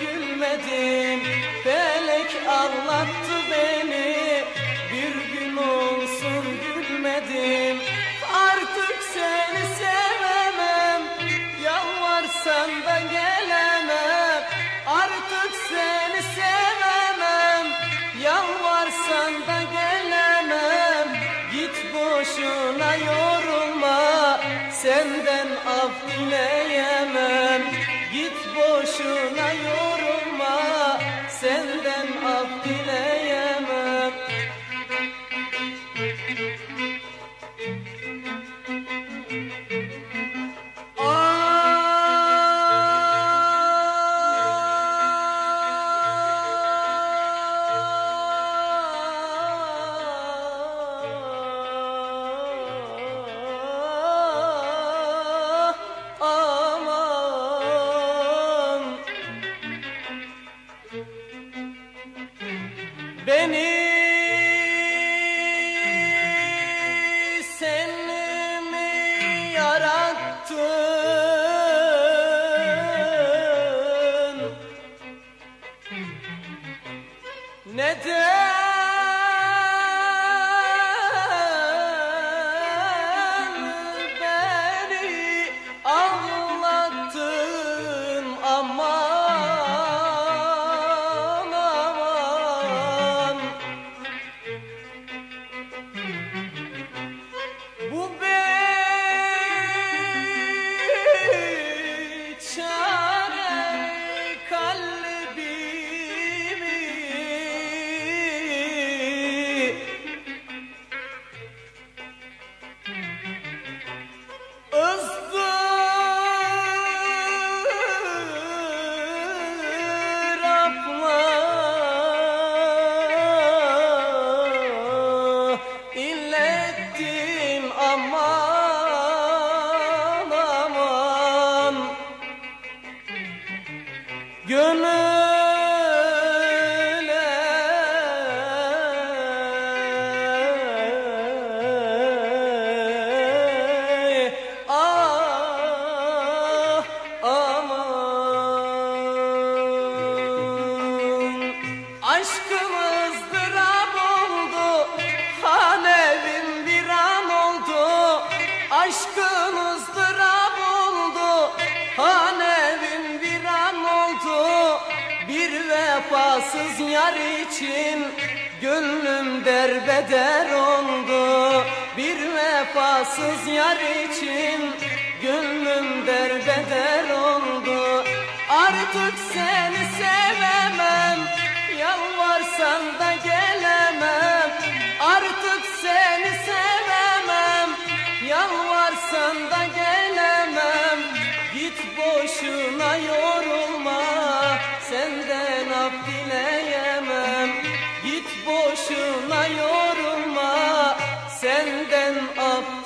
gülmedim Felek ağlattı beni. Bir gün olsun gülmedim Artık seni sevemem. Yalvarsan da gelemem Artık seni sevemem. Yalvarsan da gelemem Git boşuna yorulma. Senden af dileyemem Git boşuna yorulma. Senden Beni sen mi yarattın? Neden Gönüle ah aman. Aşkımız vefasız yar için Gönlüm derbeder oldu. Bir vefasız yar için Gönlüm derbeder oldu. Artık seni sevemem Yalvarsan da gelemem. Artık seni sevemem Yalvarsan da gelemem. Git boşuna yorulma them up.